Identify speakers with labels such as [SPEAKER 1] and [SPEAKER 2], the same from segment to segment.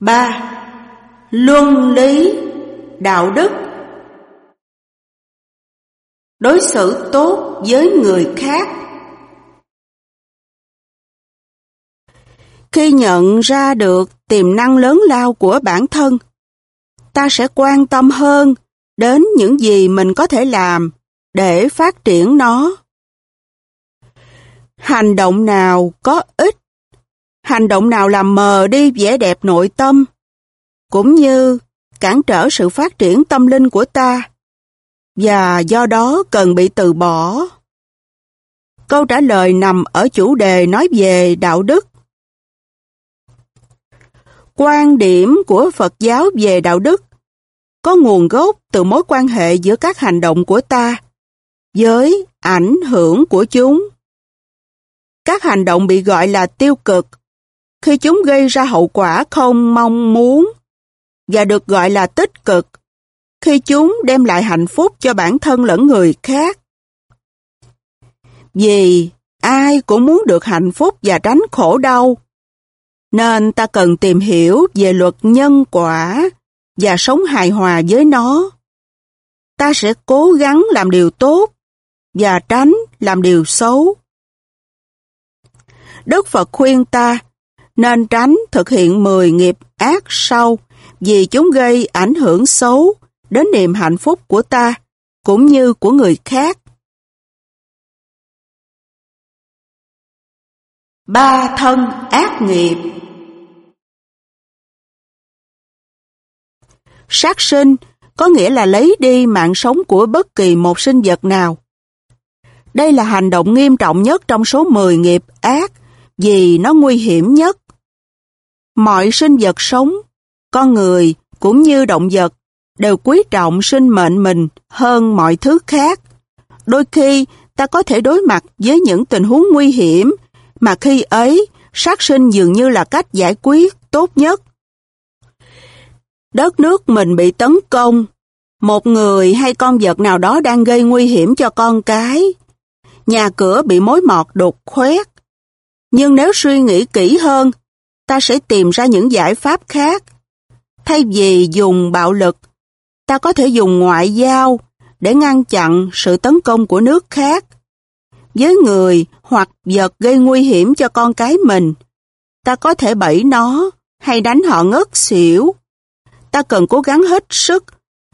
[SPEAKER 1] 3. Luân lý, đạo đức Đối xử tốt với người khác Khi nhận ra được tiềm năng lớn lao của bản thân, ta sẽ quan tâm hơn đến những gì mình có thể làm để phát triển nó. Hành động nào có ích hành động nào làm mờ đi vẻ đẹp nội tâm, cũng như cản trở sự phát triển tâm linh của ta, và do đó cần bị từ bỏ. Câu trả lời nằm ở chủ đề nói về đạo đức. Quan điểm của Phật giáo về đạo đức có nguồn gốc từ mối quan hệ giữa các hành động của ta với ảnh hưởng của chúng. Các hành động bị gọi là tiêu cực khi chúng gây ra hậu quả không mong muốn và được gọi là tích cực khi chúng đem lại hạnh phúc cho bản thân lẫn người khác. Vì ai cũng muốn được hạnh phúc và tránh khổ đau, nên ta cần tìm hiểu về luật nhân quả và sống hài hòa với nó. Ta sẽ cố gắng làm điều tốt và tránh làm điều xấu. Đức Phật khuyên ta nên tránh thực hiện 10 nghiệp ác sau, vì chúng gây ảnh hưởng xấu đến niềm hạnh phúc của ta, cũng như của người khác. Ba thân ác nghiệp Sát sinh có nghĩa là lấy đi mạng sống của bất kỳ một sinh vật nào. Đây là hành động nghiêm trọng nhất trong số 10 nghiệp ác vì nó nguy hiểm nhất. Mọi sinh vật sống, con người cũng như động vật, đều quý trọng sinh mệnh mình hơn mọi thứ khác. Đôi khi, ta có thể đối mặt với những tình huống nguy hiểm mà khi ấy, sát sinh dường như là cách giải quyết tốt nhất. Đất nước mình bị tấn công, một người hay con vật nào đó đang gây nguy hiểm cho con cái. Nhà cửa bị mối mọt đục khoét. Nhưng nếu suy nghĩ kỹ hơn, ta sẽ tìm ra những giải pháp khác. Thay vì dùng bạo lực, ta có thể dùng ngoại giao để ngăn chặn sự tấn công của nước khác. Với người hoặc vật gây nguy hiểm cho con cái mình, ta có thể bẫy nó hay đánh họ ngất xỉu. Ta cần cố gắng hết sức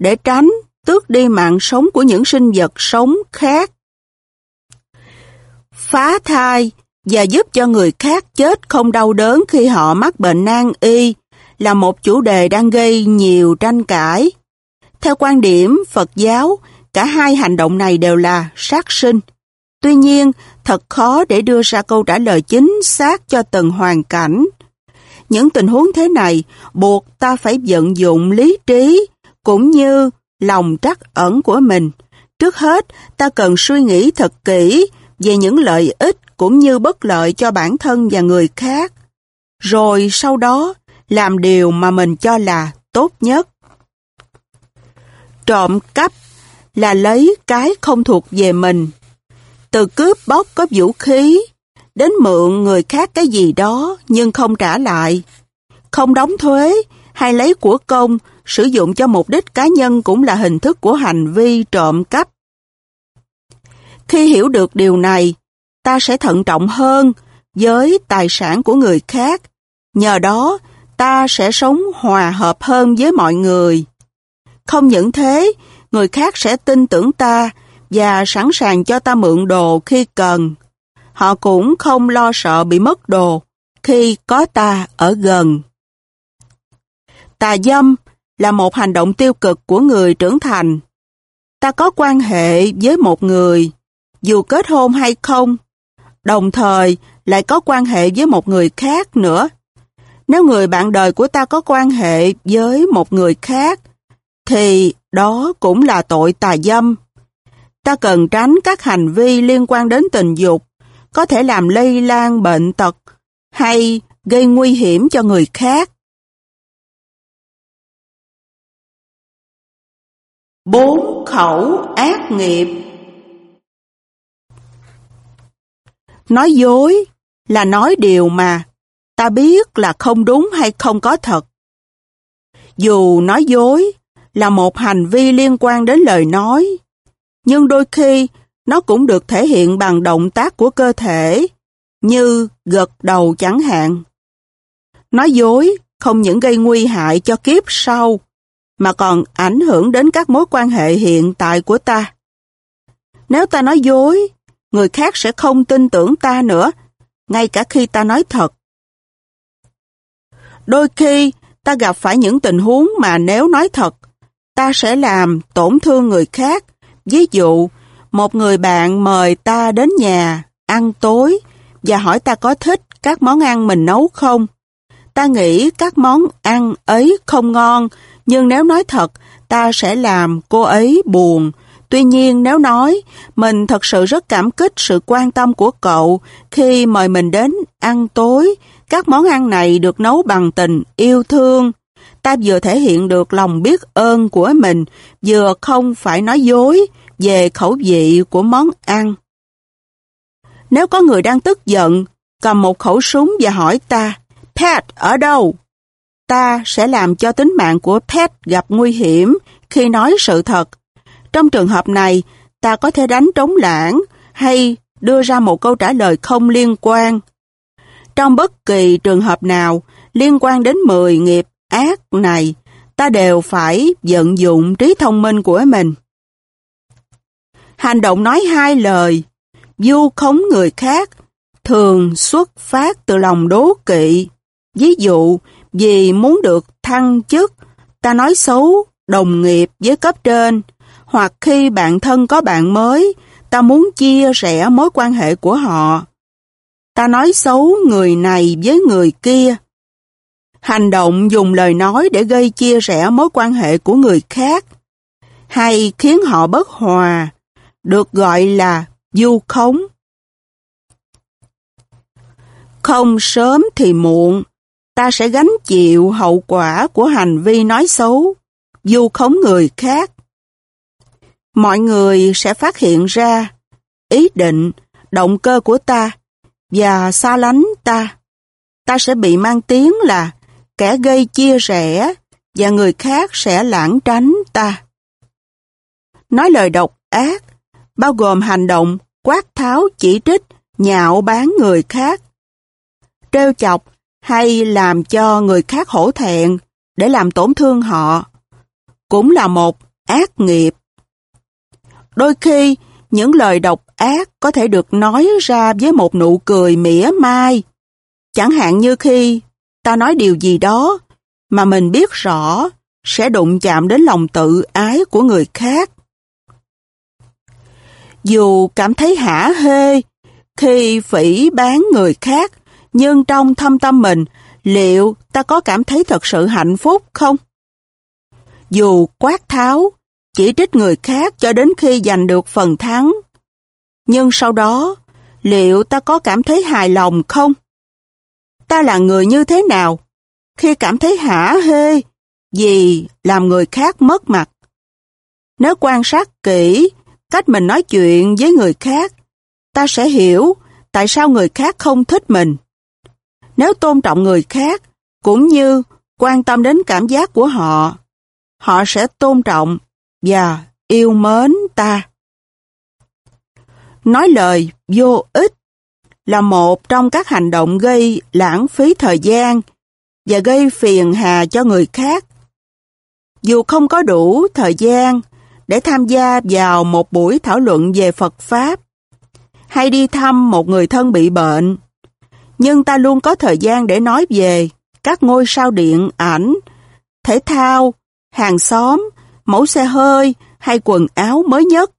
[SPEAKER 1] để tránh tước đi mạng sống của những sinh vật sống khác. Phá thai và giúp cho người khác chết không đau đớn khi họ mắc bệnh nan y là một chủ đề đang gây nhiều tranh cãi. Theo quan điểm Phật giáo, cả hai hành động này đều là sát sinh. Tuy nhiên, thật khó để đưa ra câu trả lời chính xác cho từng hoàn cảnh. Những tình huống thế này buộc ta phải vận dụng lý trí cũng như lòng trắc ẩn của mình. Trước hết, ta cần suy nghĩ thật kỹ về những lợi ích cũng như bất lợi cho bản thân và người khác. Rồi sau đó, làm điều mà mình cho là tốt nhất. Trộm cắp là lấy cái không thuộc về mình. Từ cướp bóc có vũ khí, đến mượn người khác cái gì đó nhưng không trả lại. Không đóng thuế hay lấy của công sử dụng cho mục đích cá nhân cũng là hình thức của hành vi trộm cắp. Khi hiểu được điều này, ta sẽ thận trọng hơn với tài sản của người khác. Nhờ đó, ta sẽ sống hòa hợp hơn với mọi người. Không những thế, người khác sẽ tin tưởng ta và sẵn sàng cho ta mượn đồ khi cần. Họ cũng không lo sợ bị mất đồ khi có ta ở gần. Tà dâm là một hành động tiêu cực của người trưởng thành. Ta có quan hệ với một người, dù kết hôn hay không, đồng thời lại có quan hệ với một người khác nữa. Nếu người bạn đời của ta có quan hệ với một người khác, thì đó cũng là tội tà dâm. Ta cần tránh các hành vi liên quan đến tình dục, có thể làm lây lan bệnh tật hay gây nguy hiểm cho người khác. Bốn khẩu ác nghiệp Nói dối là nói điều mà ta biết là không đúng hay không có thật. Dù nói dối là một hành vi liên quan đến lời nói, nhưng đôi khi nó cũng được thể hiện bằng động tác của cơ thể, như gật đầu chẳng hạn. Nói dối không những gây nguy hại cho kiếp sau, mà còn ảnh hưởng đến các mối quan hệ hiện tại của ta. Nếu ta nói dối, người khác sẽ không tin tưởng ta nữa, ngay cả khi ta nói thật. Đôi khi, ta gặp phải những tình huống mà nếu nói thật, ta sẽ làm tổn thương người khác. Ví dụ, một người bạn mời ta đến nhà ăn tối và hỏi ta có thích các món ăn mình nấu không. Ta nghĩ các món ăn ấy không ngon, nhưng nếu nói thật, ta sẽ làm cô ấy buồn. Tuy nhiên nếu nói, mình thật sự rất cảm kích sự quan tâm của cậu khi mời mình đến ăn tối, các món ăn này được nấu bằng tình yêu thương. Ta vừa thể hiện được lòng biết ơn của mình, vừa không phải nói dối về khẩu vị của món ăn. Nếu có người đang tức giận, cầm một khẩu súng và hỏi ta, Pat ở đâu? Ta sẽ làm cho tính mạng của Pat gặp nguy hiểm khi nói sự thật. Trong trường hợp này, ta có thể đánh trống lãng hay đưa ra một câu trả lời không liên quan. Trong bất kỳ trường hợp nào liên quan đến 10 nghiệp ác này, ta đều phải vận dụng trí thông minh của mình. Hành động nói hai lời, du khống người khác, thường xuất phát từ lòng đố kỵ. Ví dụ, vì muốn được thăng chức, ta nói xấu đồng nghiệp với cấp trên, hoặc khi bạn thân có bạn mới, ta muốn chia sẻ mối quan hệ của họ. Ta nói xấu người này với người kia. Hành động dùng lời nói để gây chia rẽ mối quan hệ của người khác, hay khiến họ bất hòa, được gọi là du khống. Không sớm thì muộn, ta sẽ gánh chịu hậu quả của hành vi nói xấu, du khống người khác. Mọi người sẽ phát hiện ra ý định, động cơ của ta và xa lánh ta. Ta sẽ bị mang tiếng là kẻ gây chia rẽ và người khác sẽ lãng tránh ta. Nói lời độc ác, bao gồm hành động quát tháo chỉ trích, nhạo báng người khác, trêu chọc hay làm cho người khác hổ thẹn để làm tổn thương họ, cũng là một ác nghiệp. Đôi khi, những lời độc ác có thể được nói ra với một nụ cười mỉa mai. Chẳng hạn như khi ta nói điều gì đó mà mình biết rõ sẽ đụng chạm đến lòng tự ái của người khác. Dù cảm thấy hả hê khi phỉ bán người khác, nhưng trong thâm tâm mình, liệu ta có cảm thấy thật sự hạnh phúc không? Dù quát tháo, chỉ trích người khác cho đến khi giành được phần thắng, nhưng sau đó, liệu ta có cảm thấy hài lòng không? Ta là người như thế nào? Khi cảm thấy hả hê, vì làm người khác mất mặt. Nếu quan sát kỹ cách mình nói chuyện với người khác, ta sẽ hiểu tại sao người khác không thích mình. Nếu tôn trọng người khác, cũng như quan tâm đến cảm giác của họ, họ sẽ tôn trọng và yêu mến ta. Nói lời vô ích là một trong các hành động gây lãng phí thời gian và gây phiền hà cho người khác. Dù không có đủ thời gian để tham gia vào một buổi thảo luận về Phật Pháp hay đi thăm một người thân bị bệnh, nhưng ta luôn có thời gian để nói về các ngôi sao điện ảnh, thể thao, hàng xóm, mẫu xe hơi hay quần áo mới nhất.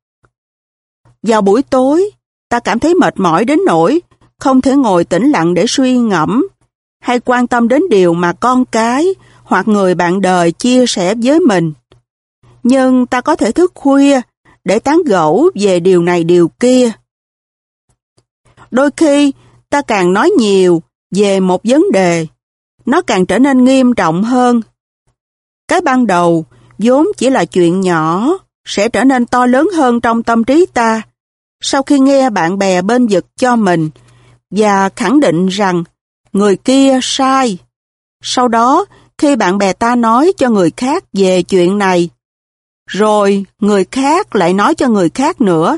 [SPEAKER 1] Vào buổi tối, ta cảm thấy mệt mỏi đến nỗi không thể ngồi tĩnh lặng để suy ngẫm hay quan tâm đến điều mà con cái hoặc người bạn đời chia sẻ với mình. Nhưng ta có thể thức khuya để tán gẫu về điều này điều kia. Đôi khi, ta càng nói nhiều về một vấn đề, nó càng trở nên nghiêm trọng hơn. Cái ban đầu, vốn chỉ là chuyện nhỏ, sẽ trở nên to lớn hơn trong tâm trí ta. Sau khi nghe bạn bè bên vực cho mình và khẳng định rằng người kia sai. Sau đó, khi bạn bè ta nói cho người khác về chuyện này, rồi người khác lại nói cho người khác nữa,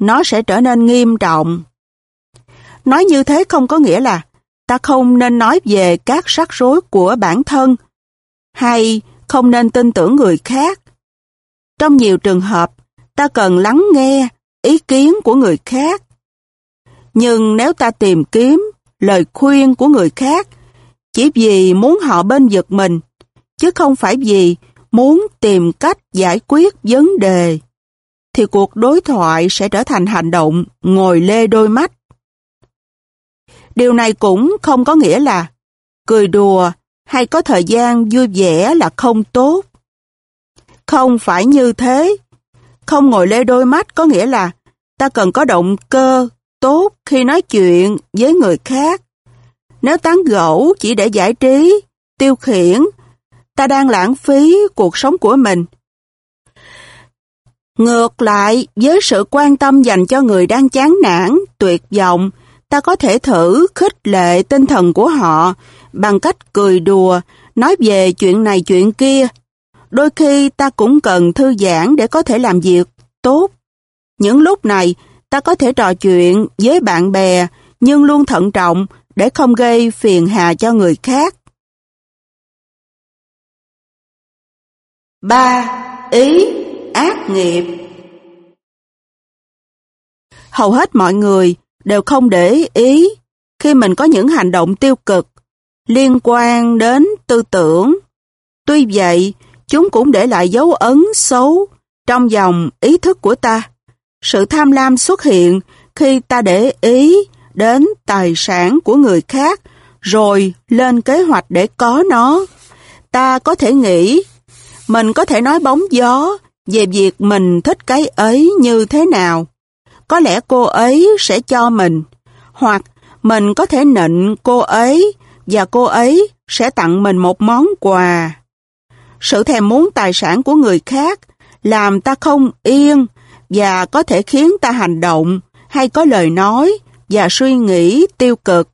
[SPEAKER 1] nó sẽ trở nên nghiêm trọng. Nói như thế không có nghĩa là ta không nên nói về các rắc rối của bản thân hay không nên tin tưởng người khác. Trong nhiều trường hợp, ta cần lắng nghe ý kiến của người khác. Nhưng nếu ta tìm kiếm lời khuyên của người khác chỉ vì muốn họ bên giật mình, chứ không phải vì muốn tìm cách giải quyết vấn đề, thì cuộc đối thoại sẽ trở thành hành động ngồi lê đôi mắt. Điều này cũng không có nghĩa là cười đùa hay có thời gian vui vẻ là không tốt. Không phải như thế. Không ngồi lê đôi mắt có nghĩa là ta cần có động cơ tốt khi nói chuyện với người khác. Nếu tán gẫu chỉ để giải trí, tiêu khiển, ta đang lãng phí cuộc sống của mình. Ngược lại, với sự quan tâm dành cho người đang chán nản, tuyệt vọng, ta có thể thử khích lệ tinh thần của họ bằng cách cười đùa, nói về chuyện này chuyện kia. Đôi khi ta cũng cần thư giãn để có thể làm việc tốt. Những lúc này, ta có thể trò chuyện với bạn bè, nhưng luôn thận trọng để không gây phiền hà cho người khác. 3. Ý ác nghiệp Hầu hết mọi người đều không để ý khi mình có những hành động tiêu cực liên quan đến tư tưởng. Tuy vậy, chúng cũng để lại dấu ấn xấu trong dòng ý thức của ta. Sự tham lam xuất hiện khi ta để ý đến tài sản của người khác rồi lên kế hoạch để có nó. Ta có thể nghĩ mình có thể nói bóng gió về việc mình thích cái ấy như thế nào. Có lẽ cô ấy sẽ cho mình, hoặc mình có thể nịnh cô ấy và cô ấy sẽ tặng mình một món quà. Sự thèm muốn tài sản của người khác làm ta không yên và có thể khiến ta hành động hay có lời nói và suy nghĩ tiêu cực.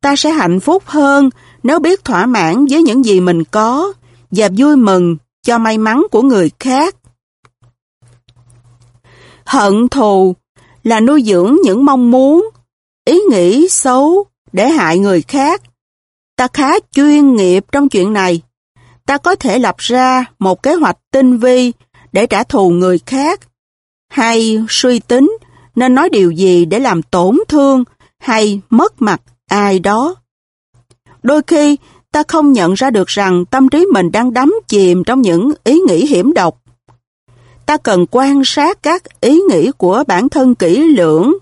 [SPEAKER 1] Ta sẽ hạnh phúc hơn nếu biết thỏa mãn với những gì mình có và vui mừng cho may mắn của người khác. Hận thù là nuôi dưỡng những mong muốn, ý nghĩ xấu để hại người khác. Ta khá chuyên nghiệp trong chuyện này. Ta có thể lập ra một kế hoạch tinh vi để trả thù người khác, hay suy tính nên nói điều gì để làm tổn thương hay mất mặt ai đó. Đôi khi, ta không nhận ra được rằng tâm trí mình đang đắm chìm trong những ý nghĩ hiểm độc. Ta cần quan sát các ý nghĩ của bản thân kỹ lưỡng,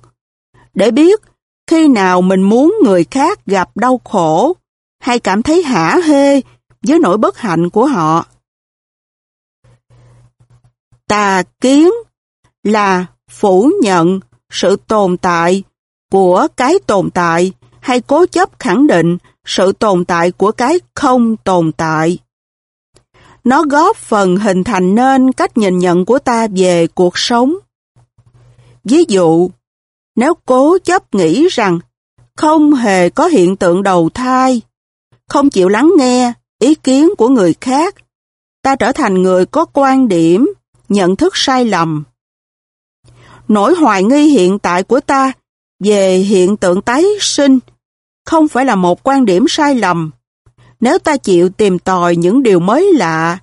[SPEAKER 1] để biết khi nào mình muốn người khác gặp đau khổ hay cảm thấy hả hê với nỗi bất hạnh của họ. Tà kiến là phủ nhận sự tồn tại của cái tồn tại hay cố chấp khẳng định sự tồn tại của cái không tồn tại. Nó góp phần hình thành nên cách nhìn nhận của ta về cuộc sống. Ví dụ, nếu cố chấp nghĩ rằng không hề có hiện tượng đầu thai, không chịu lắng nghe ý kiến của người khác, ta trở thành người có quan điểm, nhận thức sai lầm. Nỗi hoài nghi hiện tại của ta về hiện tượng tái sinh không phải là một quan điểm sai lầm. Nếu ta chịu tìm tòi những điều mới lạ,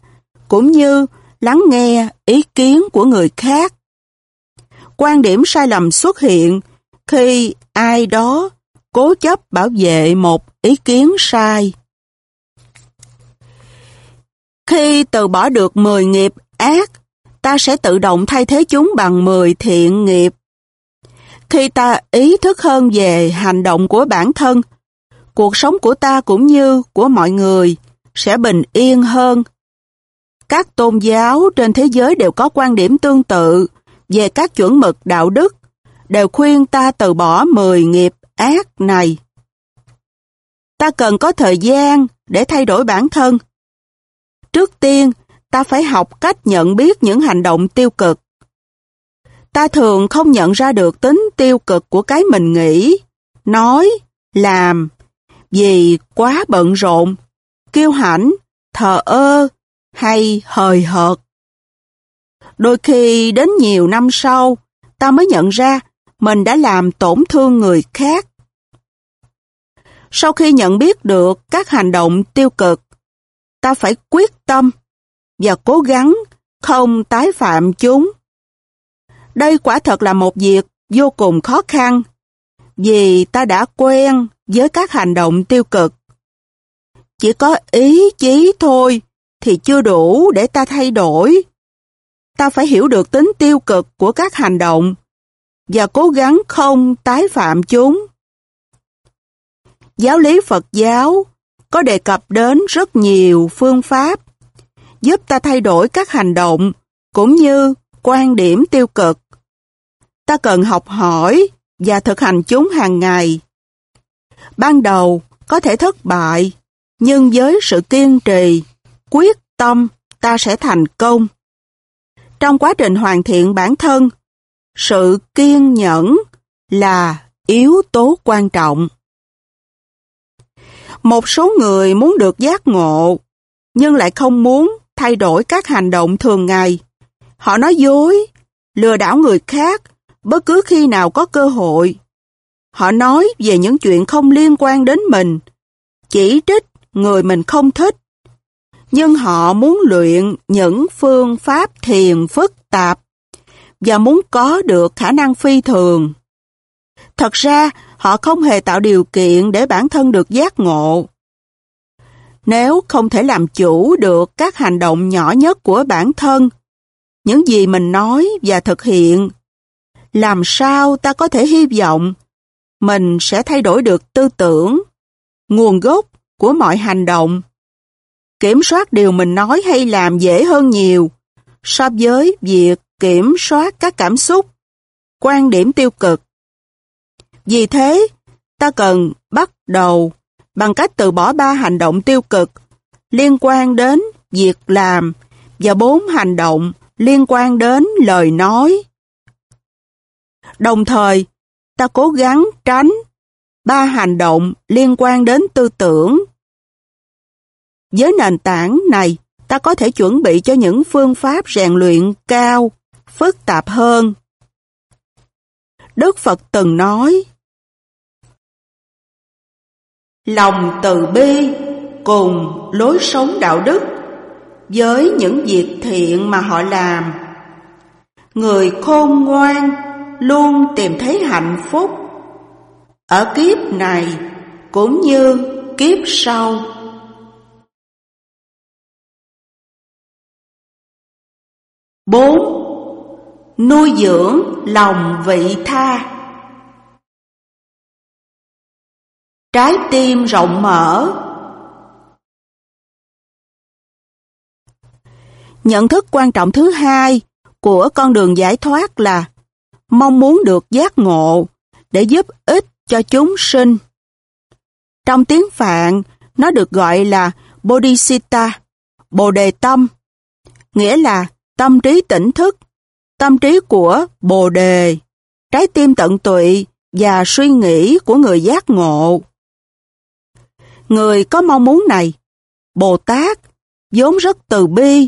[SPEAKER 1] cũng như lắng nghe ý kiến của người khác. Quan điểm sai lầm xuất hiện khi ai đó cố chấp bảo vệ một ý kiến sai. Khi từ bỏ được 10 nghiệp ác, ta sẽ tự động thay thế chúng bằng 10 thiện nghiệp. Khi ta ý thức hơn về hành động của bản thân, cuộc sống của ta cũng như của mọi người sẽ bình yên hơn. Các tôn giáo trên thế giới đều có quan điểm tương tự về các chuẩn mực đạo đức, đều khuyên ta từ bỏ 10 nghiệp ác này. Ta cần có thời gian để thay đổi bản thân. Trước tiên, ta phải học cách nhận biết những hành động tiêu cực. Ta thường không nhận ra được tính tiêu cực của cái mình nghĩ, nói, làm, vì quá bận rộn, kiêu hãnh, thờ ơ hay hời hợt. Đôi khi đến nhiều năm sau, ta mới nhận ra mình đã làm tổn thương người khác. Sau khi nhận biết được các hành động tiêu cực, ta phải quyết tâm và cố gắng không tái phạm chúng. Đây quả thật là một việc vô cùng khó khăn, vì ta đã quen với các hành động tiêu cực. Chỉ có ý chí thôi thì chưa đủ để ta thay đổi. Ta phải hiểu được tính tiêu cực của các hành động và cố gắng không tái phạm chúng. Giáo lý Phật giáo có đề cập đến rất nhiều phương pháp giúp ta thay đổi các hành động cũng như quan điểm tiêu cực. Ta cần học hỏi và thực hành chúng hàng ngày. Ban đầu có thể thất bại, nhưng với sự kiên trì, quyết tâm, ta sẽ thành công. Trong quá trình hoàn thiện bản thân, sự kiên nhẫn là yếu tố quan trọng. Một số người muốn được giác ngộ, nhưng lại không muốn thay đổi các hành động thường ngày. Họ nói dối, lừa đảo người khác bất cứ khi nào có cơ hội. Họ nói về những chuyện không liên quan đến mình, chỉ trích người mình không thích. Nhưng họ muốn luyện những phương pháp thiền phức tạp và muốn có được khả năng phi thường. Thật ra, họ không hề tạo điều kiện để bản thân được giác ngộ. Nếu không thể làm chủ được các hành động nhỏ nhất của bản thân, những gì mình nói và thực hiện, làm sao ta có thể hy vọng mình sẽ thay đổi được tư tưởng, nguồn gốc của mọi hành động. Kiểm soát điều mình nói hay làm dễ hơn nhiều so với việc kiểm soát các cảm xúc, quan điểm tiêu cực. Vì thế, ta cần bắt đầu bằng cách từ bỏ ba hành động tiêu cực liên quan đến việc làm và bốn hành động liên quan đến lời nói. Đồng thời, ta cố gắng tránh ba hành động liên quan đến tư tưởng. Với nền tảng này, ta có thể chuẩn bị cho những phương pháp rèn luyện cao, phức tạp hơn. Đức Phật từng nói, Lòng từ bi cùng lối sống đạo đức với những việc thiện mà họ làm. Người khôn ngoan luôn tìm thấy hạnh phúc. Ở kiếp này cũng như kiếp sau. bốn, Nuôi dưỡng lòng vị tha. Trái tim rộng mở. Nhận thức quan trọng thứ hai của con đường giải thoát là mong muốn được giác ngộ để giúp ích cho chúng sinh. Trong tiếng Phạn, nó được gọi là Bodhisatta, Bồ Đề Tâm, nghĩa là tâm trí tỉnh thức, tâm trí của Bồ Đề, trái tim tận tụy và suy nghĩ của người giác ngộ. Người có mong muốn này, Bồ Tát, vốn rất từ bi,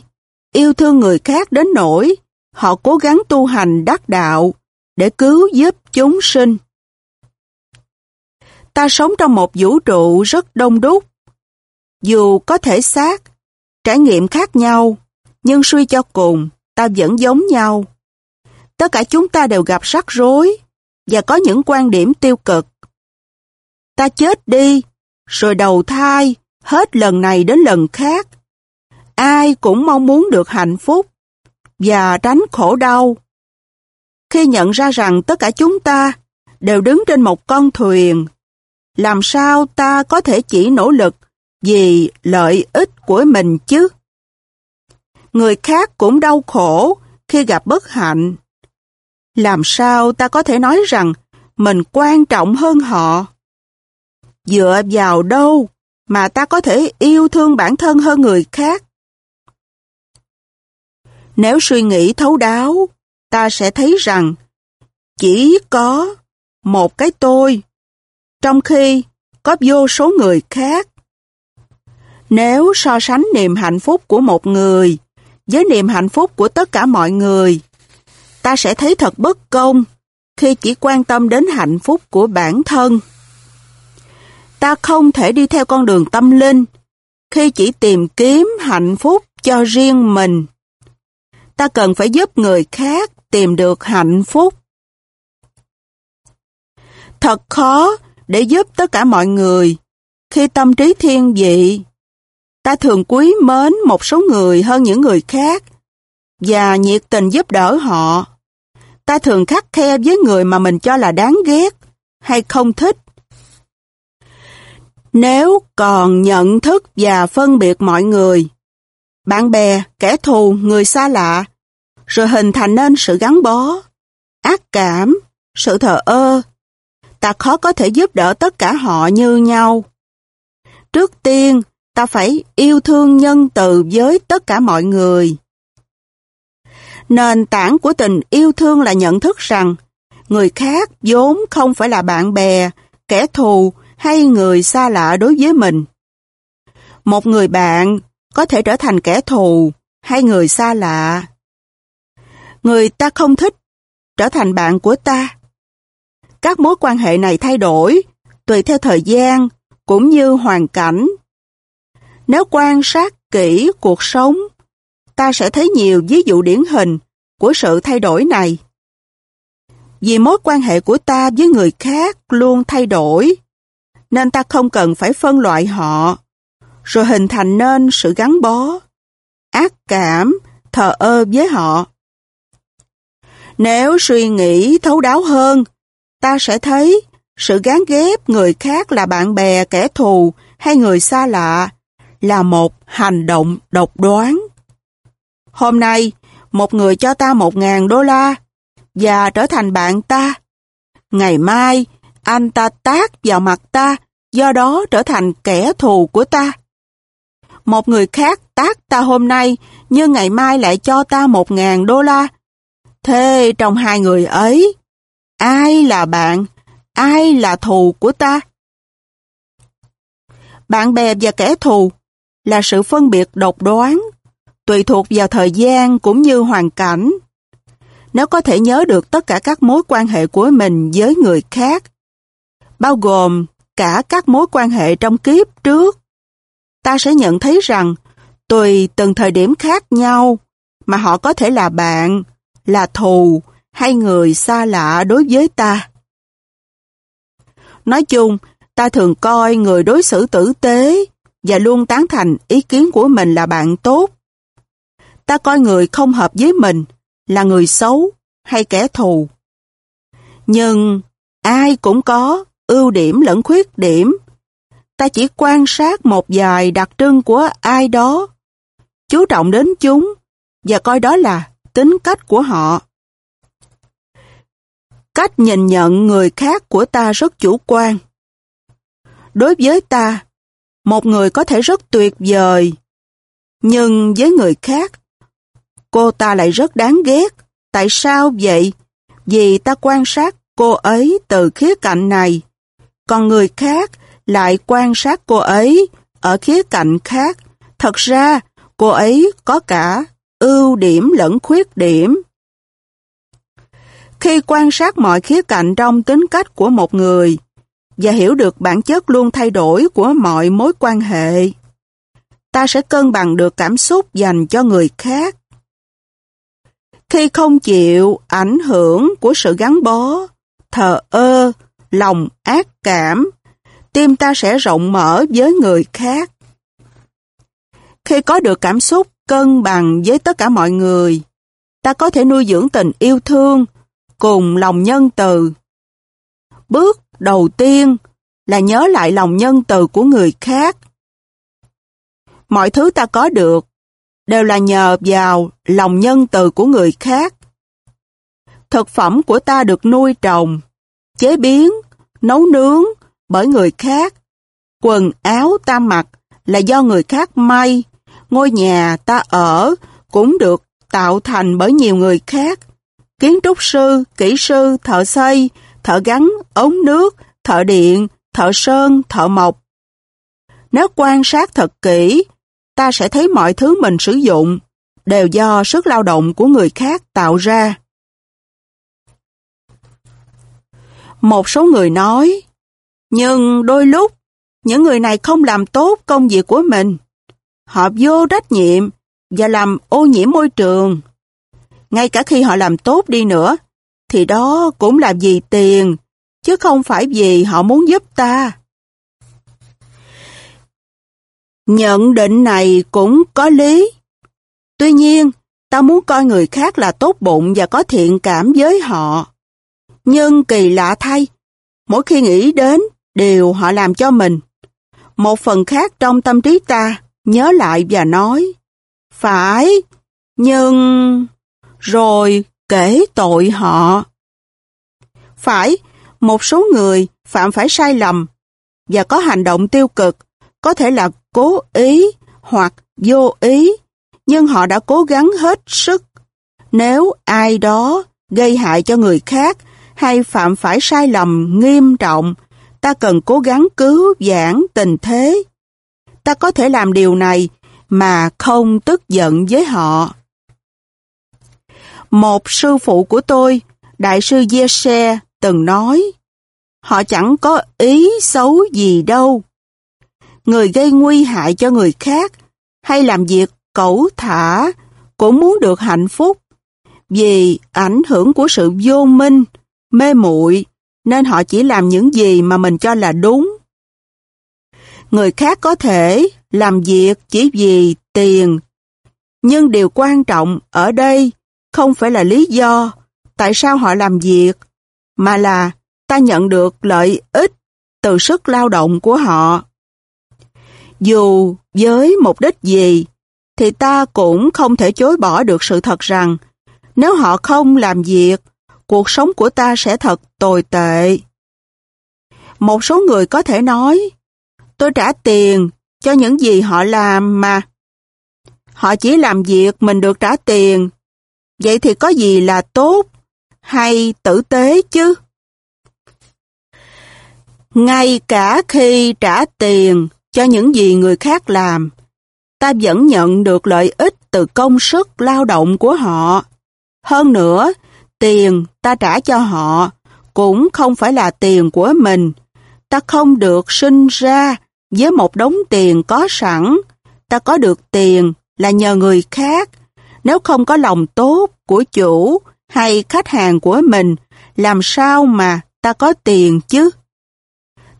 [SPEAKER 1] yêu thương người khác đến nỗi họ cố gắng tu hành đắc đạo để cứu giúp chúng sinh. Ta sống trong một vũ trụ rất đông đúc. Dù có thể xác, trải nghiệm khác nhau, nhưng suy cho cùng, ta vẫn giống nhau. Tất cả chúng ta đều gặp rắc rối và có những quan điểm tiêu cực. Ta chết đi, rồi đầu thai, hết lần này đến lần khác. Ai cũng mong muốn được hạnh phúc và tránh khổ đau. Khi nhận ra rằng tất cả chúng ta đều đứng trên một con thuyền, làm sao ta có thể chỉ nỗ lực vì lợi ích của mình chứ? Người khác cũng đau khổ khi gặp bất hạnh. Làm sao ta có thể nói rằng mình quan trọng hơn họ? Dựa vào đâu mà ta có thể yêu thương bản thân hơn người khác? Nếu suy nghĩ thấu đáo, ta sẽ thấy rằng chỉ có một cái tôi, trong khi có vô số người khác. Nếu so sánh niềm hạnh phúc của một người với niềm hạnh phúc của tất cả mọi người, ta sẽ thấy thật bất công khi chỉ quan tâm đến hạnh phúc của bản thân. Ta không thể đi theo con đường tâm linh khi chỉ tìm kiếm hạnh phúc cho riêng mình. Ta cần phải giúp người khác tìm được hạnh phúc. Thật khó để giúp tất cả mọi người khi tâm trí thiên vị. Ta thường quý mến một số người hơn những người khác và nhiệt tình giúp đỡ họ. Ta thường khắc khe với người mà mình cho là đáng ghét hay không thích. Nếu còn nhận thức và phân biệt mọi người, bạn bè, kẻ thù, người xa lạ, rồi hình thành nên sự gắn bó, ác cảm, sự thờ ơ, ta khó có thể giúp đỡ tất cả họ như nhau. Trước tiên, ta phải yêu thương nhân từ với tất cả mọi người. Nền tảng của tình yêu thương là nhận thức rằng người khác vốn không phải là bạn bè, kẻ thù hay người xa lạ đối với mình. Một người bạn có thể trở thành kẻ thù hay người xa lạ. Người ta không thích trở thành bạn của ta. Các mối quan hệ này thay đổi tùy theo thời gian cũng như hoàn cảnh. Nếu quan sát kỹ cuộc sống, ta sẽ thấy nhiều ví dụ điển hình của sự thay đổi này. Vì mối quan hệ của ta với người khác luôn thay đổi, nên ta không cần phải phân loại họ, rồi hình thành nên sự gắn bó, ác cảm, thờ ơ với họ. Nếu suy nghĩ thấu đáo hơn, ta sẽ thấy sự gán ghép người khác là bạn bè, kẻ thù hay người xa lạ là một hành động độc đoán. Hôm nay, một người cho ta một ngàn đô la và trở thành bạn ta. Ngày mai, anh ta tác vào mặt ta, do đó trở thành kẻ thù của ta. Một người khác tác ta hôm nay, nhưng ngày mai lại cho ta một ngàn đô la. Thế trong hai người ấy, ai là bạn, ai là thù của ta? Bạn bè và kẻ thù là sự phân biệt độc đoán, tùy thuộc vào thời gian cũng như hoàn cảnh. Nếu có thể nhớ được tất cả các mối quan hệ của mình với người khác, bao gồm cả các mối quan hệ trong kiếp trước, ta sẽ nhận thấy rằng tùy từng thời điểm khác nhau mà họ có thể là bạn, là thù hay người xa lạ đối với ta. Nói chung, ta thường coi người đối xử tử tế và luôn tán thành ý kiến của mình là bạn tốt. Ta coi người không hợp với mình là người xấu hay kẻ thù. Nhưng ai cũng có ưu điểm lẫn khuyết điểm. Ta chỉ quan sát một vài đặc trưng của ai đó, chú trọng đến chúng và coi đó là tính cách của họ. Cách nhìn nhận người khác của ta rất chủ quan. Đối với ta, một người có thể rất tuyệt vời, nhưng với người khác, cô ta lại rất đáng ghét. Tại sao vậy? Vì ta quan sát cô ấy từ khía cạnh này, còn người khác lại quan sát cô ấy ở khía cạnh khác. Thật ra, cô ấy có cả ưu điểm lẫn khuyết điểm. Khi quan sát mọi khía cạnh trong tính cách của một người và hiểu được bản chất luôn thay đổi của mọi mối quan hệ, ta sẽ cân bằng được cảm xúc dành cho người khác. Khi không chịu ảnh hưởng của sự gắn bó, thờ ơ, lòng ác cảm, tim ta sẽ rộng mở với người khác. Khi có được cảm xúc cân bằng với tất cả mọi người, ta có thể nuôi dưỡng tình yêu thương cùng lòng nhân từ. Bước đầu tiên là nhớ lại lòng nhân từ của người khác. Mọi thứ ta có được đều là nhờ vào lòng nhân từ của người khác. Thực phẩm của ta được nuôi trồng, chế biến, nấu nướng bởi người khác. Quần áo ta mặc là do người khác may. Ngôi nhà ta ở cũng được tạo thành bởi nhiều người khác kiến trúc sư, kỹ sư, thợ xây, thợ gắn, ống nước, thợ điện, thợ sơn, thợ mộc. Nếu quan sát thật kỹ, ta sẽ thấy mọi thứ mình sử dụng đều do sức lao động của người khác tạo ra. Một số người nói, nhưng đôi lúc, những người này không làm tốt công việc của mình. Họ vô trách nhiệm và làm ô nhiễm môi trường. Ngay cả khi họ làm tốt đi nữa, thì đó cũng là vì tiền, chứ không phải vì họ muốn giúp ta. Nhận định này cũng có lý. Tuy nhiên, ta muốn coi người khác là tốt bụng và có thiện cảm với họ. Nhưng kỳ lạ thay, mỗi khi nghĩ đến điều họ làm cho mình, một phần khác trong tâm trí ta nhớ lại và nói, phải, nhưng... Rồi kể tội họ. Phải, một số người phạm phải sai lầm và có hành động tiêu cực, có thể là cố ý hoặc vô ý, nhưng họ đã cố gắng hết sức. Nếu ai đó gây hại cho người khác hay phạm phải sai lầm nghiêm trọng, ta cần cố gắng cứu giãn tình thế. Ta có thể làm điều này mà không tức giận với họ. Một sư phụ của tôi, Đại sư Giese, từng nói, họ chẳng có ý xấu gì đâu. Người gây nguy hại cho người khác hay làm việc cẩu thả cũng muốn được hạnh phúc vì ảnh hưởng của sự vô minh, mê muội nên họ chỉ làm những gì mà mình cho là đúng. Người khác có thể làm việc chỉ vì tiền, nhưng điều quan trọng ở đây không phải là lý do tại sao họ làm việc, mà là ta nhận được lợi ích từ sức lao động của họ. Dù với mục đích gì, thì ta cũng không thể chối bỏ được sự thật rằng nếu họ không làm việc, cuộc sống của ta sẽ thật tồi tệ. Một số người có thể nói, tôi trả tiền cho những gì họ làm mà. Họ chỉ làm việc mình được trả tiền, vậy thì có gì là tốt hay tử tế chứ? Ngay cả khi trả tiền cho những gì người khác làm, ta vẫn nhận được lợi ích từ công sức lao động của họ. Hơn nữa, tiền ta trả cho họ cũng không phải là tiền của mình. Ta không được sinh ra với một đống tiền có sẵn. Ta có được tiền là nhờ người khác. Nếu không có lòng tốt của chủ hay khách hàng của mình, làm sao mà ta có tiền chứ?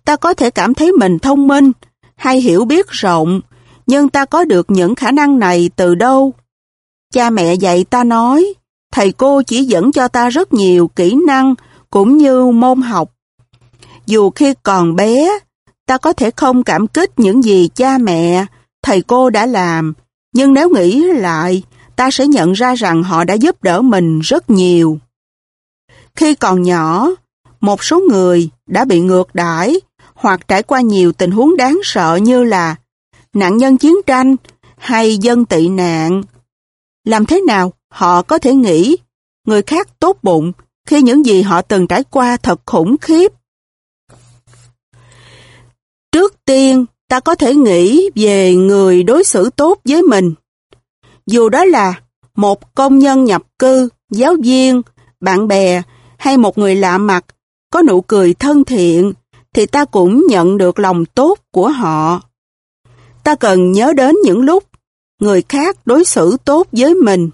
[SPEAKER 1] Ta có thể cảm thấy mình thông minh hay hiểu biết rộng, nhưng ta có được những khả năng này từ đâu? Cha mẹ dạy ta nói, thầy cô chỉ dẫn cho ta rất nhiều kỹ năng cũng như môn học. Dù khi còn bé, ta có thể không cảm kích những gì cha mẹ, thầy cô đã làm, nhưng nếu nghĩ lại, ta sẽ nhận ra rằng họ đã giúp đỡ mình rất nhiều. Khi còn nhỏ, một số người đã bị ngược đãi hoặc trải qua nhiều tình huống đáng sợ như là nạn nhân chiến tranh hay dân tị nạn. Làm thế nào họ có thể nghĩ người khác tốt bụng khi những gì họ từng trải qua thật khủng khiếp? Trước tiên, ta có thể nghĩ về người đối xử tốt với mình. Dù đó là một công nhân nhập cư, giáo viên, bạn bè hay một người lạ mặt có nụ cười thân thiện thì ta cũng nhận được lòng tốt của họ. Ta cần nhớ đến những lúc người khác đối xử tốt với mình,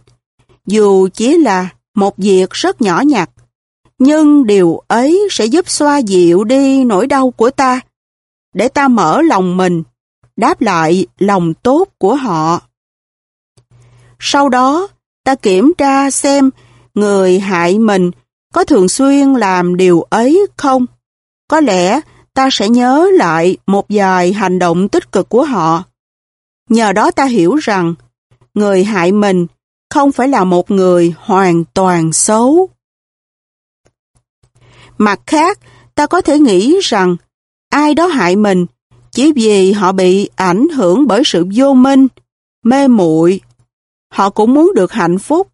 [SPEAKER 1] dù chỉ là một việc rất nhỏ nhặt, nhưng điều ấy sẽ giúp xoa dịu đi nỗi đau của ta, để ta mở lòng mình, đáp lại lòng tốt của họ. Sau đó, ta kiểm tra xem người hại mình có thường xuyên làm điều ấy không. Có lẽ ta sẽ nhớ lại một vài hành động tích cực của họ. Nhờ đó ta hiểu rằng người hại mình không phải là một người hoàn toàn xấu. Mặt khác, ta có thể nghĩ rằng ai đó hại mình chỉ vì họ bị ảnh hưởng bởi sự vô minh, mê muội. Họ cũng muốn được hạnh phúc.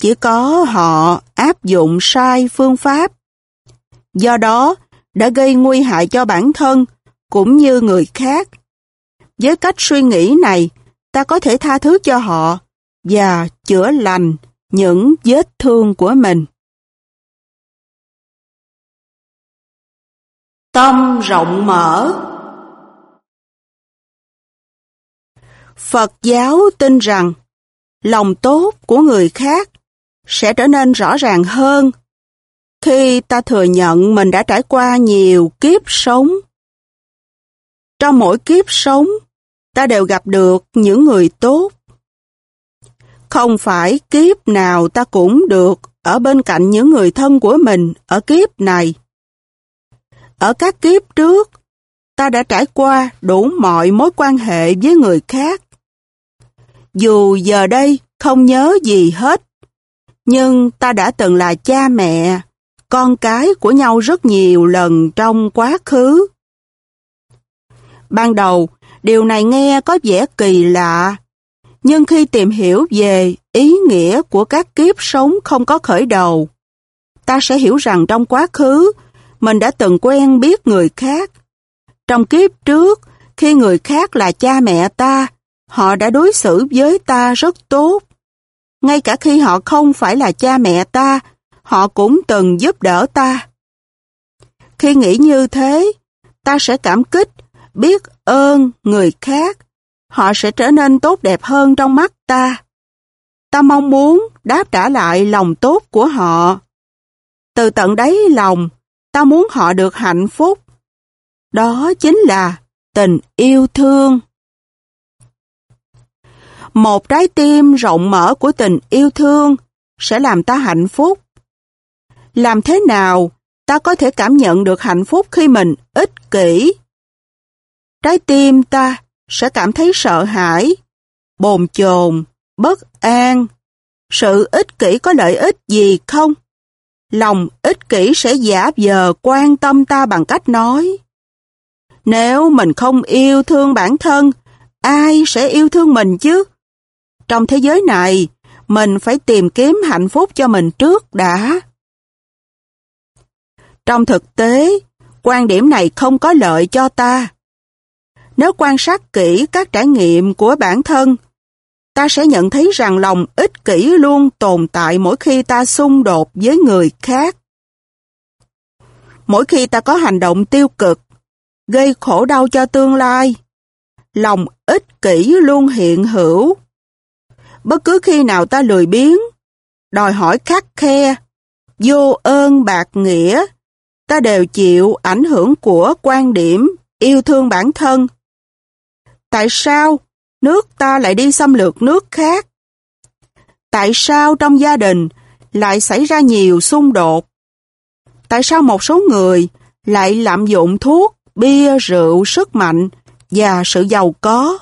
[SPEAKER 1] Chỉ có họ áp dụng sai phương pháp. Do đó, đã gây nguy hại cho bản thân cũng như người khác. Với cách suy nghĩ này, ta có thể tha thứ cho họ và chữa lành những vết thương của mình. Tâm rộng mở Phật giáo tin rằng lòng tốt của người khác sẽ trở nên rõ ràng hơn khi ta thừa nhận mình đã trải qua nhiều kiếp sống. Trong mỗi kiếp sống, ta đều gặp được những người tốt. Không phải kiếp nào ta cũng được ở bên cạnh những người thân của mình ở kiếp này. Ở các kiếp trước, ta đã trải qua đủ mọi mối quan hệ với người khác. Dù giờ đây không nhớ gì hết, nhưng ta đã từng là cha mẹ, con cái của nhau rất nhiều lần trong quá khứ. Ban đầu, điều này nghe có vẻ kỳ lạ, nhưng khi tìm hiểu về ý nghĩa của các kiếp sống không có khởi đầu, ta sẽ hiểu rằng trong quá khứ, mình đã từng quen biết người khác. Trong kiếp trước, khi người khác là cha mẹ ta, họ đã đối xử với ta rất tốt. Ngay cả khi họ không phải là cha mẹ ta, họ cũng từng giúp đỡ ta. Khi nghĩ như thế, ta sẽ cảm kích, biết ơn người khác. Họ sẽ trở nên tốt đẹp hơn trong mắt ta. Ta mong muốn đáp trả lại lòng tốt của họ. Từ tận đáy lòng, ta muốn họ được hạnh phúc. Đó chính là tình yêu thương. Một trái tim rộng mở của tình yêu thương sẽ làm ta hạnh phúc. Làm thế nào ta có thể cảm nhận được hạnh phúc khi mình ích kỷ? Trái tim ta sẽ cảm thấy sợ hãi, bồn chồn, bất an. Sự ích kỷ có lợi ích gì không? Lòng ích kỷ sẽ giả vờ quan tâm ta bằng cách nói. Nếu mình không yêu thương bản thân, ai sẽ yêu thương mình chứ? Trong thế giới này, mình phải tìm kiếm hạnh phúc cho mình trước đã. Trong thực tế, quan điểm này không có lợi cho ta. Nếu quan sát kỹ các trải nghiệm của bản thân, ta sẽ nhận thấy rằng lòng ích kỷ luôn tồn tại mỗi khi ta xung đột với người khác. Mỗi khi ta có hành động tiêu cực, gây khổ đau cho tương lai, lòng ích kỷ luôn hiện hữu. Bất cứ khi nào ta lười biếng, đòi hỏi khắc khe, vô ơn bạc nghĩa, ta đều chịu ảnh hưởng của quan điểm yêu thương bản thân. Tại sao nước ta lại đi xâm lược nước khác? Tại sao trong gia đình lại xảy ra nhiều xung đột? Tại sao một số người lại lạm dụng thuốc, bia, rượu, sức mạnh và sự giàu có?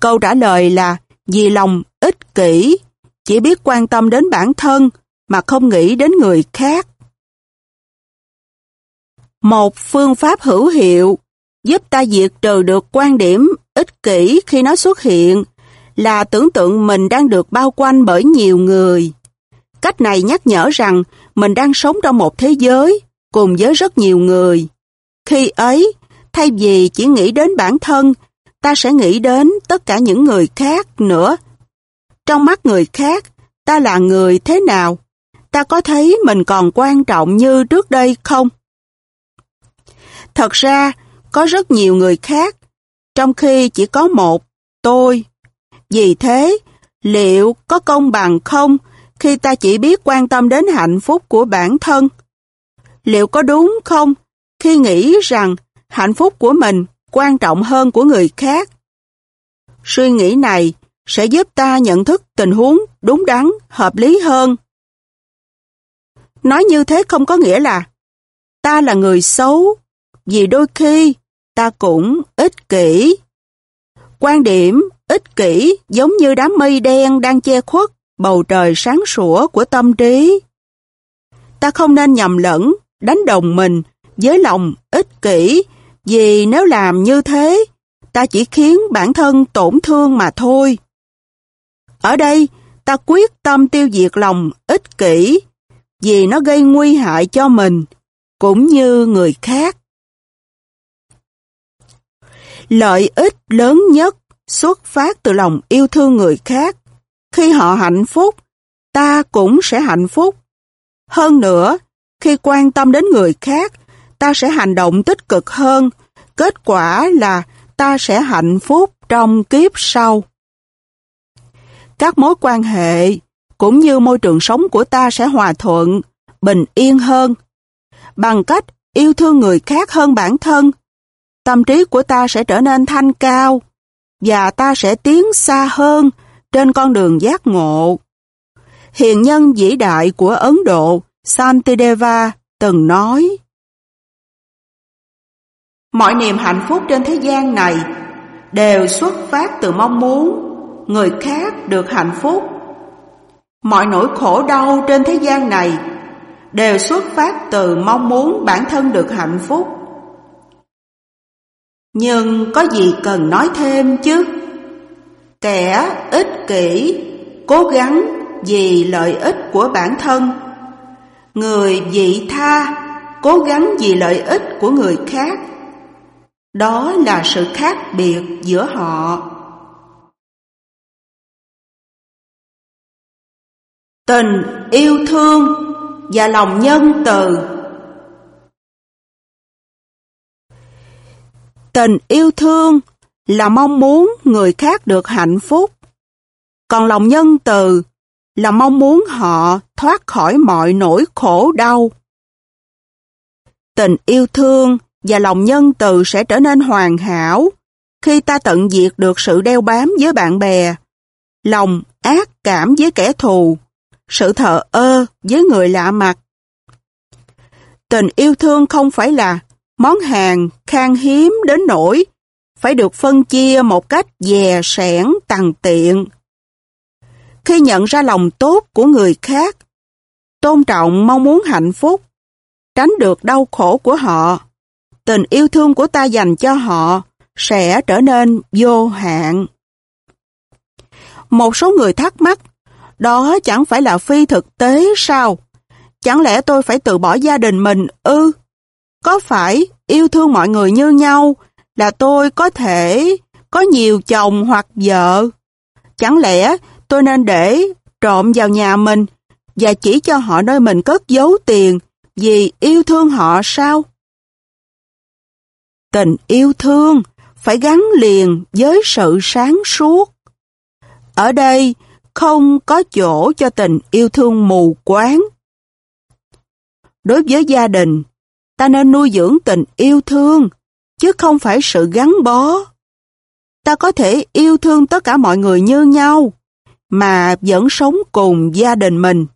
[SPEAKER 1] Câu trả lời là vì lòng ích kỷ, chỉ biết quan tâm đến bản thân mà không nghĩ đến người khác. Một phương pháp hữu hiệu giúp ta diệt trừ được quan điểm ích kỷ khi nó xuất hiện là tưởng tượng mình đang được bao quanh bởi nhiều người. Cách này nhắc nhở rằng mình đang sống trong một thế giới cùng với rất nhiều người. Khi ấy, thay vì chỉ nghĩ đến bản thân, ta sẽ nghĩ đến tất cả những người khác nữa. Trong mắt người khác, ta là người thế nào? Ta có thấy mình còn quan trọng như trước đây không? Thật ra, có rất nhiều người khác, trong khi chỉ có một, tôi. Vì thế, liệu có công bằng không khi ta chỉ biết quan tâm đến hạnh phúc của bản thân? Liệu có đúng không khi nghĩ rằng hạnh phúc của mình quan trọng hơn của người khác? Suy nghĩ này sẽ giúp ta nhận thức tình huống đúng đắn, hợp lý hơn. Nói như thế không có nghĩa là ta là người xấu, vì đôi khi ta cũng ích kỷ. Quan điểm ích kỷ giống như đám mây đen đang che khuất bầu trời sáng sủa của tâm trí. Ta không nên nhầm lẫn, đánh đồng mình với lòng ích kỷ, vì nếu làm như thế, ta chỉ khiến bản thân tổn thương mà thôi. Ở đây, ta quyết tâm tiêu diệt lòng ích kỷ, vì nó gây nguy hại cho mình, cũng như người khác. Lợi ích lớn nhất xuất phát từ lòng yêu thương người khác. Khi họ hạnh phúc, ta cũng sẽ hạnh phúc. Hơn nữa, khi quan tâm đến người khác, ta sẽ hành động tích cực hơn. Kết quả là ta sẽ hạnh phúc trong kiếp sau. Các mối quan hệ cũng như môi trường sống của ta sẽ hòa thuận, bình yên hơn. Bằng cách yêu thương người khác hơn bản thân, tâm trí của ta sẽ trở nên thanh cao và ta sẽ tiến xa hơn trên con đường giác ngộ. Hiền nhân vĩ đại của Ấn Độ Santideva từng nói, Mọi niềm hạnh phúc trên thế gian này đều xuất phát từ mong muốn người khác được hạnh phúc. Mọi nỗi khổ đau trên thế gian này đều xuất phát từ mong muốn bản thân được hạnh phúc. Nhưng có gì cần nói thêm chứ? Kẻ ích kỷ, cố gắng vì lợi ích của bản thân. Người vị tha, cố gắng vì lợi ích của người khác. Đó là sự khác biệt giữa họ. Tình yêu thương và lòng nhân từ Tình yêu thương là mong muốn người khác được hạnh phúc. Còn lòng nhân từ là mong muốn họ thoát khỏi mọi nỗi khổ đau. Tình yêu thương và lòng nhân từ sẽ trở nên hoàn hảo khi ta tận diệt được sự đeo bám với bạn bè, lòng ác cảm với kẻ thù, sự thờ ơ với người lạ mặt. Tình yêu thương không phải là món hàng khan hiếm đến nỗi phải được phân chia một cách dè sẻn tằn tiện. Khi nhận ra lòng tốt của người khác, tôn trọng mong muốn hạnh phúc, tránh được đau khổ của họ, tình yêu thương của ta dành cho họ sẽ trở nên vô hạn. Một số người thắc mắc, đó chẳng phải là phi thực tế sao? Chẳng lẽ tôi phải từ bỏ gia đình mình ư? Có phải yêu thương mọi người như nhau là tôi có thể có nhiều chồng hoặc vợ? Chẳng lẽ tôi nên để trộm vào nhà mình và chỉ cho họ nơi mình cất giấu tiền vì yêu thương họ sao? Tình yêu thương phải gắn liền với sự sáng suốt. Ở đây không có chỗ cho tình yêu thương mù quáng. Đối với gia đình, ta nên nuôi dưỡng tình yêu thương, chứ không phải sự gắn bó. Ta có thể yêu thương tất cả mọi người như nhau, mà vẫn sống cùng gia đình mình.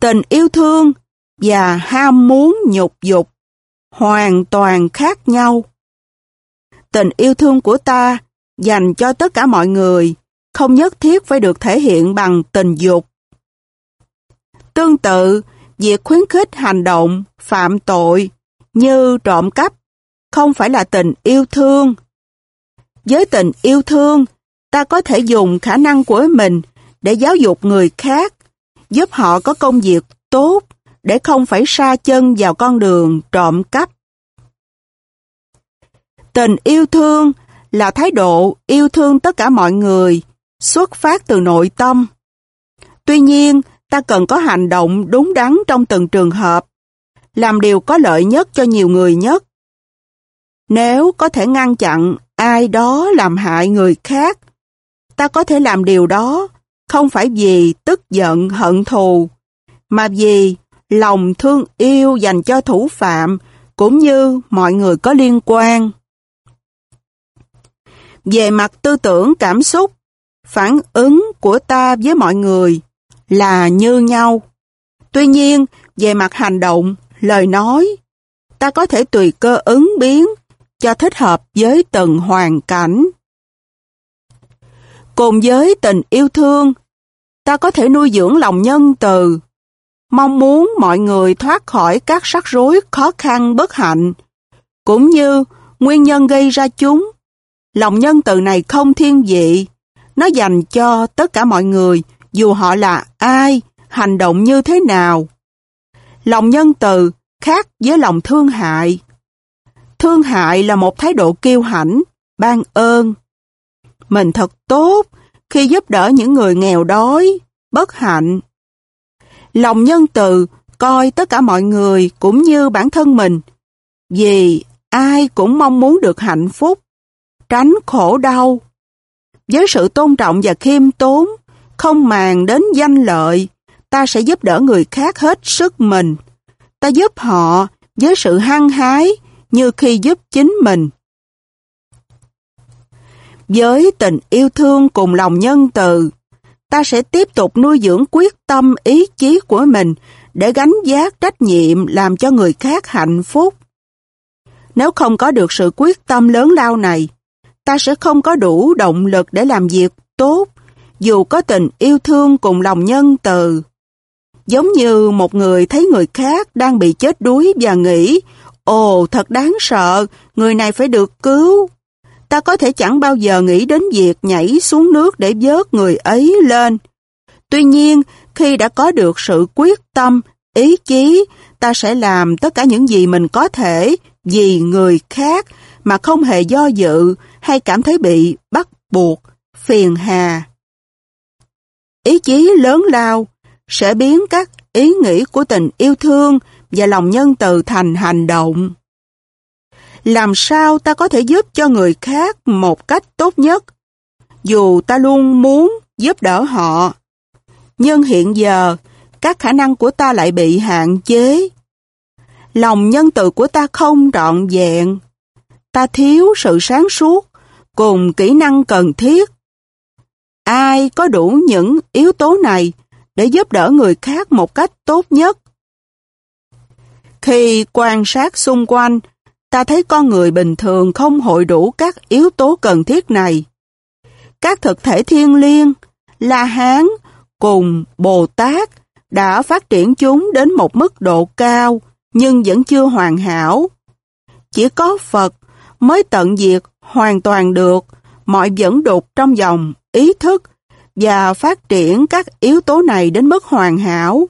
[SPEAKER 1] Tình yêu thương và ham muốn nhục dục hoàn toàn khác nhau. Tình yêu thương của ta dành cho tất cả mọi người không nhất thiết phải được thể hiện bằng tình dục. Tương tự, việc khuyến khích hành động, phạm tội như trộm cắp không phải là tình yêu thương. Với tình yêu thương, ta có thể dùng khả năng của mình để giáo dục người khác, giúp họ có công việc tốt để không phải sa chân vào con đường trộm cắp. Tình yêu thương là thái độ yêu thương tất cả mọi người, xuất phát từ nội tâm. Tuy nhiên, ta cần có hành động đúng đắn trong từng trường hợp, làm điều có lợi nhất cho nhiều người nhất. Nếu có thể ngăn chặn ai đó làm hại người khác, ta có thể làm điều đó không phải vì tức giận hận thù, mà vì lòng thương yêu dành cho thủ phạm cũng như mọi người có liên quan. Về mặt tư tưởng cảm xúc, phản ứng của ta với mọi người là như nhau. Tuy nhiên, về mặt hành động, lời nói, ta có thể tùy cơ ứng biến cho thích hợp với từng hoàn cảnh. Cùng với tình yêu thương, ta có thể nuôi dưỡng lòng nhân từ, mong muốn mọi người thoát khỏi các rắc rối khó khăn bất hạnh, cũng như nguyên nhân gây ra chúng. Lòng nhân từ này không thiên vị, nó dành cho tất cả mọi người, dù họ là ai, hành động như thế nào. Lòng nhân từ khác với lòng thương hại. Thương hại là một thái độ kiêu hãnh, ban ơn. Mình thật tốt khi giúp đỡ những người nghèo đói, bất hạnh. Lòng nhân từ coi tất cả mọi người cũng như bản thân mình, vì ai cũng mong muốn được hạnh phúc, tránh khổ đau. Với sự tôn trọng và khiêm tốn, không màng đến danh lợi, ta sẽ giúp đỡ người khác hết sức mình. Ta giúp họ với sự hăng hái như khi giúp chính mình. Với tình yêu thương cùng lòng nhân từ, ta sẽ tiếp tục nuôi dưỡng quyết tâm ý chí của mình để gánh giác trách nhiệm làm cho người khác hạnh phúc. Nếu không có được sự quyết tâm lớn lao này, ta sẽ không có đủ động lực để làm việc tốt, dù có tình yêu thương cùng lòng nhân từ. Giống như một người thấy người khác đang bị chết đuối và nghĩ, ồ thật đáng sợ, người này phải được cứu. Ta có thể chẳng bao giờ nghĩ đến việc nhảy xuống nước để vớt người ấy lên. Tuy nhiên, khi đã có được sự quyết tâm, ý chí, ta sẽ làm tất cả những gì mình có thể vì người khác mà không hề do dự hay cảm thấy bị bắt buộc, phiền hà. Ý chí lớn lao sẽ biến các ý nghĩ của tình yêu thương và lòng nhân từ thành hành động. Làm sao ta có thể giúp cho người khác một cách tốt nhất? Dù ta luôn muốn giúp đỡ họ, nhưng hiện giờ các khả năng của ta lại bị hạn chế. Lòng nhân từ của ta không trọn vẹn. Ta thiếu sự sáng suốt cùng kỹ năng cần thiết. Ai có đủ những yếu tố này để giúp đỡ người khác một cách tốt nhất? Khi quan sát xung quanh, ta thấy con người bình thường không hội đủ các yếu tố cần thiết này. Các thực thể thiên liêng, La Hán cùng Bồ Tát đã phát triển chúng đến một mức độ cao nhưng vẫn chưa hoàn hảo. Chỉ có Phật mới tận diệt hoàn toàn được mọi dẫn đột trong dòng ý thức và phát triển các yếu tố này đến mức hoàn hảo.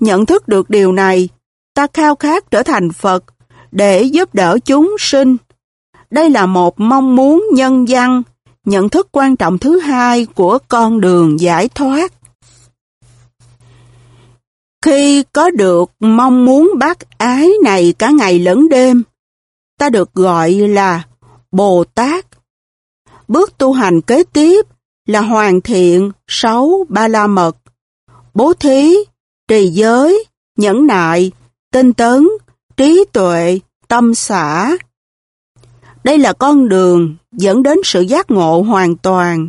[SPEAKER 1] Nhận thức được điều này, ta khao khát trở thành Phật để giúp đỡ chúng sinh. Đây là một mong muốn nhân văn, nhận thức quan trọng thứ hai của con đường giải thoát. Khi có được mong muốn bác ái này cả ngày lẫn đêm, ta được gọi là Bồ Tát. Bước tu hành kế tiếp là hoàn thiện sáu ba la mật, bố thí, trì giới, nhẫn nại, tinh tấn, trí tuệ, tâm xã. Đây là con đường dẫn đến sự giác ngộ hoàn toàn.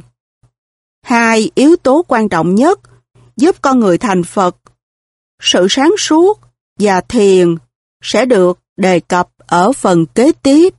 [SPEAKER 1] Hai yếu tố quan trọng nhất giúp con người thành Phật sự sáng suốt và thiền sẽ được đề cập ở phần kế tiếp.